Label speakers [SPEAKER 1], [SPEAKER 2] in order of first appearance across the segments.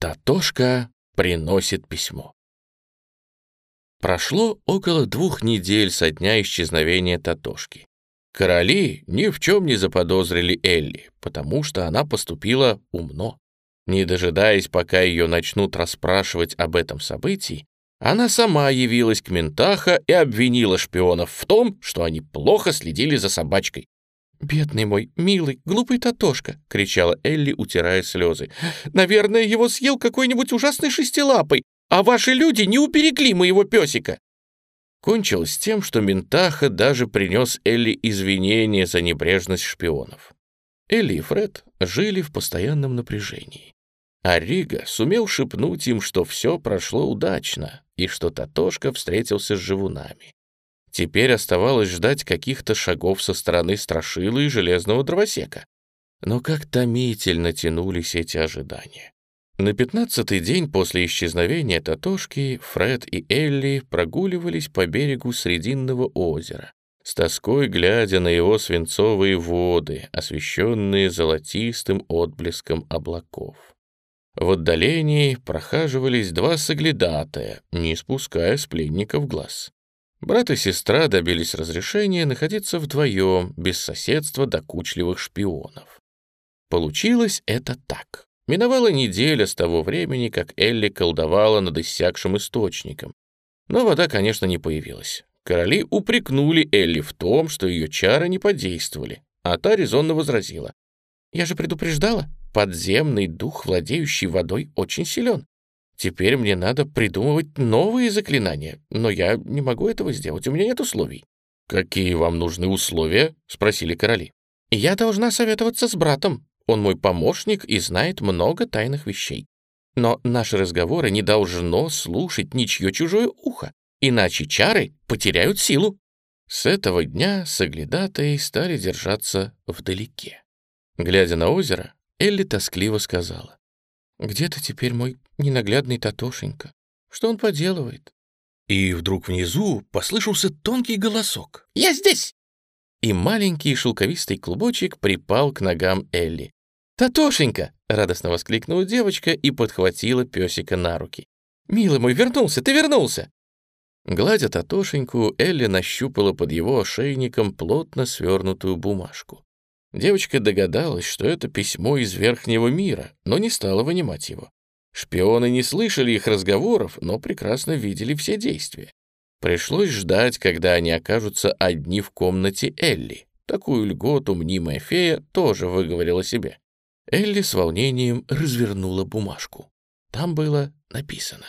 [SPEAKER 1] Татошка приносит письмо. Прошло около двух недель со дня исчезновения Татошки. Короли ни в чем не заподозрили Элли, потому что она поступила умно. Не дожидаясь, пока ее начнут расспрашивать об этом событии, она сама явилась к Ментаха и обвинила шпионов в том, что они плохо следили за собачкой. «Бедный мой, милый, глупый Татошка!» — кричала Элли, утирая слезы. «Наверное, его съел какой-нибудь ужасный шестилапый, а ваши люди не уберегли моего песика!» Кончилось тем, что Ментаха даже принес Элли извинения за небрежность шпионов. Элли и Фред жили в постоянном напряжении. А Рига сумел шепнуть им, что все прошло удачно и что Татошка встретился с живунами. Теперь оставалось ждать каких-то шагов со стороны Страшила и Железного Дровосека. Но как томительно тянулись эти ожидания. На пятнадцатый день после исчезновения Татошки Фред и Элли прогуливались по берегу Срединного озера, с тоской глядя на его свинцовые воды, освещенные золотистым отблеском облаков. В отдалении прохаживались два соглядатая, не спуская с пленников глаз. Брат и сестра добились разрешения находиться вдвоем, без соседства докучливых шпионов. Получилось это так. Миновала неделя с того времени, как Элли колдовала над иссякшим источником. Но вода, конечно, не появилась. Короли упрекнули Элли в том, что ее чары не подействовали, а та резонно возразила. «Я же предупреждала, подземный дух, владеющий водой, очень силен. Теперь мне надо придумывать новые заклинания, но я не могу этого сделать, у меня нет условий». «Какие вам нужны условия?» — спросили короли. «Я должна советоваться с братом. Он мой помощник и знает много тайных вещей. Но наши разговоры не должно слушать ничье чужое ухо, иначе чары потеряют силу». С этого дня соглядатые стали держаться вдалеке. Глядя на озеро, Элли тоскливо сказала. Где-то теперь мой ненаглядный Татошенька. Что он поделывает?» И вдруг внизу послышался тонкий голосок. «Я здесь!» И маленький шелковистый клубочек припал к ногам Элли. «Татошенька!» — радостно воскликнула девочка и подхватила песика на руки. «Милый мой, вернулся! Ты вернулся!» Гладя Татошеньку, Элли нащупала под его ошейником плотно свернутую бумажку. Девочка догадалась, что это письмо из верхнего мира, но не стала вынимать его. Шпионы не слышали их разговоров, но прекрасно видели все действия. Пришлось ждать, когда они окажутся одни в комнате Элли. Такую льготу мнимая фея тоже выговорила себе. Элли с волнением развернула бумажку. Там было написано.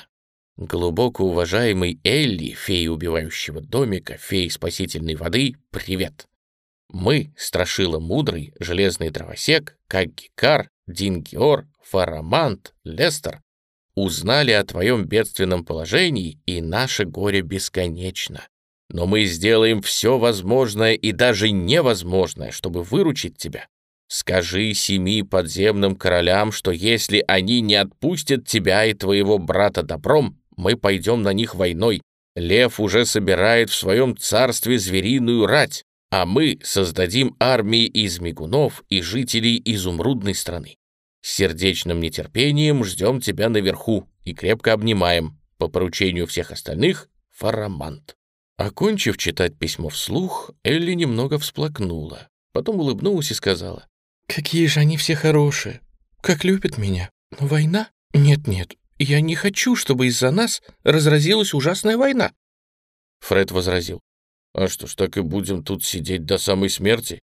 [SPEAKER 1] «Глубоко уважаемый Элли, фея убивающего домика, фея спасительной воды, привет! Мы, Страшила Мудрый, Железный Дровосек, Каггикар, Дингиор, Фарамант, Лестер, узнали о твоем бедственном положении, и наше горе бесконечно. Но мы сделаем все возможное и даже невозможное, чтобы выручить тебя. Скажи семи подземным королям, что если они не отпустят тебя и твоего брата добром, мы пойдем на них войной. Лев уже собирает в своем царстве звериную рать а мы создадим армии из мигунов и жителей изумрудной страны. С сердечным нетерпением ждем тебя наверху и крепко обнимаем. По поручению всех остальных — Фарамант». Окончив читать письмо вслух, Элли немного всплакнула, потом улыбнулась и сказала, «Какие же они все хорошие, как любят меня. Но война? Нет-нет, я не хочу, чтобы из-за нас разразилась ужасная война». Фред возразил, а что ж, так и будем тут сидеть до самой смерти?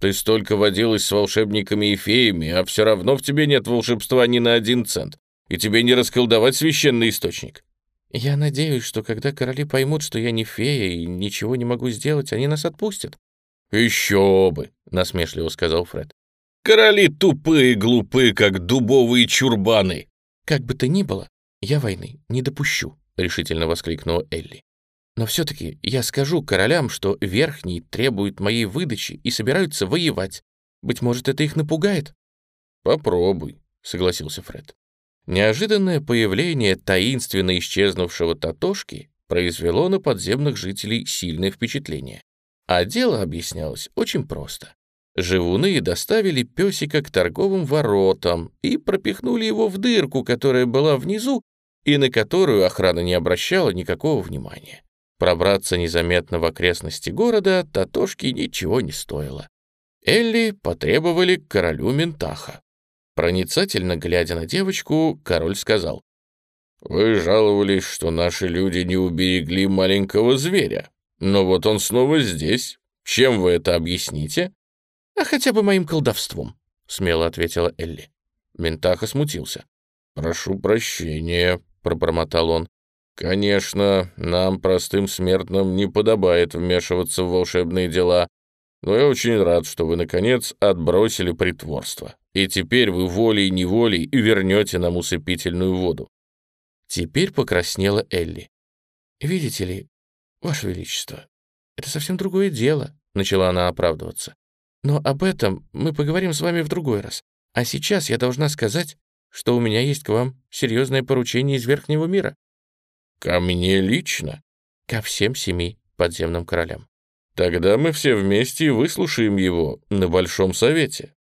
[SPEAKER 1] Ты столько водилась с волшебниками и феями, а все равно в тебе нет волшебства ни на один цент, и тебе не расколдовать священный источник. Я надеюсь, что когда короли поймут, что я не фея и ничего не могу сделать, они нас отпустят. Еще бы, насмешливо сказал Фред. Короли тупые и глупые, как дубовые чурбаны. Как бы то ни было, я войны не допущу, решительно воскликнула Элли. Но все-таки я скажу королям, что верхние требуют моей выдачи и собираются воевать. Быть может, это их напугает?» «Попробуй», — согласился Фред. Неожиданное появление таинственно исчезнувшего Татошки произвело на подземных жителей сильное впечатление. А дело объяснялось очень просто. Живуны доставили песика к торговым воротам и пропихнули его в дырку, которая была внизу и на которую охрана не обращала никакого внимания. Пробраться незаметно в окрестности города Татошке ничего не стоило. Элли потребовали к королю Ментаха. Проницательно глядя на девочку, король сказал, «Вы жаловались, что наши люди не уберегли маленького зверя, но вот он снова здесь. Чем вы это объясните?» «А хотя бы моим колдовством», — смело ответила Элли. Ментаха смутился. «Прошу прощения», — пробормотал он. «Конечно, нам, простым смертным, не подобает вмешиваться в волшебные дела, но я очень рад, что вы, наконец, отбросили притворство, и теперь вы волей-неволей вернете нам усыпительную воду». Теперь покраснела Элли. «Видите ли, Ваше Величество, это совсем другое дело», — начала она оправдываться. «Но об этом мы поговорим с вами в другой раз. А сейчас я должна сказать, что у меня есть к вам серьезное поручение из Верхнего мира». «Ко мне лично?» «Ко всем семи подземным королям». «Тогда мы все вместе выслушаем его на Большом Совете».